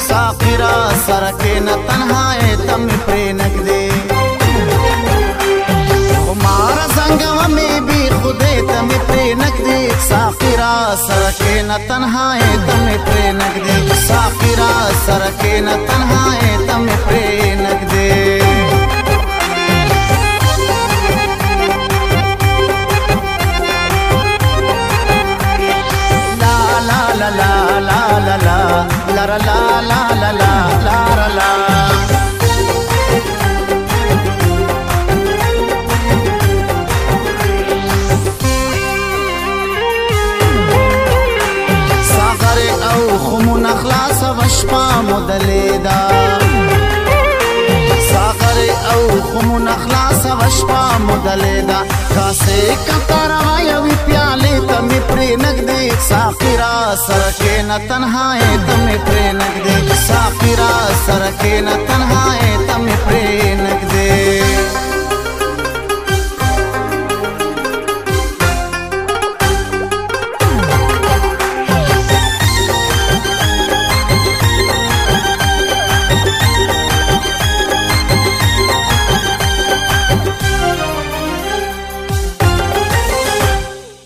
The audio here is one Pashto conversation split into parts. साफिरा सरके न तन्हाए तम प्रेनक नगदे कुमार संगम में भी खुदे तम प्रे नगदे साफिरा सरके न तन्हाए तम प्रे नगदे साफिरा सरके न तन्हा لا لا لا لا لا لا خمون اخلاص وشپا مدلیدا ساغر او خمون اخلاص وشپا مدلیدا کاسه کتر وایوی پیاله تمی پری نگدی ساقی را سرکه نتنهای تمی پری سره کېنه تنهایې ته مې پرې نږدې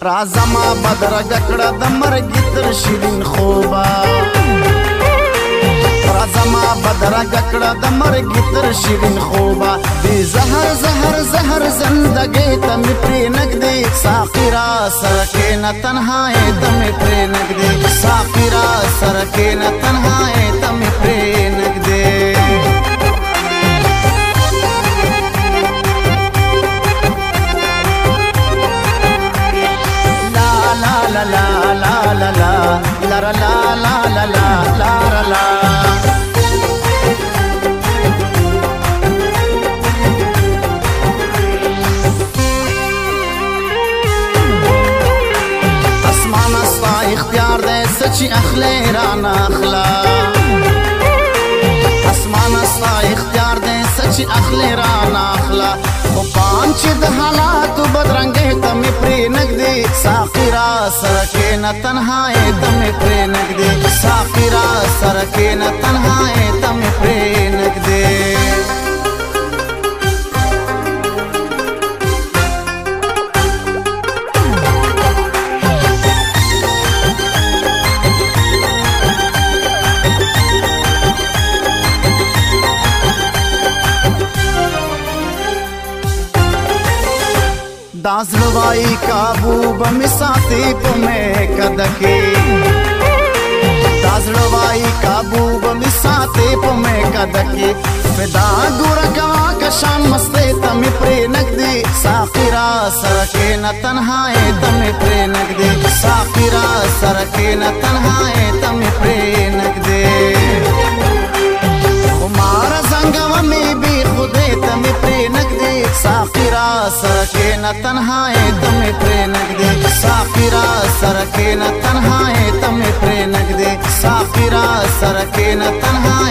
رازما بدرګه کړه د مرګ تر شیرین خوبه رګکړه د مرګ تر شیرین خوبا دې زهر زهر زهر زندګۍ ته مې پرې نګدې ساقي را سره کې نه تنهایی ته مې پرې نګدې ساقي را سره کې نه تنهایی چې اخلې را ناخلا اسمان استا اختیار دې سچ اخلې را ناخلا خو پام چې د حالات بدرنګې تم پرې نګدې ساقرا سره کې نه تنهاې تم پرې نګدې ساقرا سره کې نه تنهاې تم پرې लवाई काबू बमिसाती पुमे कदके लवाई काबू बमिसाती पुमे कदके फिदा गुरगा कशाम मस्ते तमे प्रे दी साफिरा सरके न तन्हाए तमे प्रे नगदे साफिरा सरके न तन्हाए तमे प्रे नगदे न तन्हाए तमे प्रेनक दे साफिरा सरके न तन्हाए तमे प्रेनक दे साफिरा सरके न तन्हाए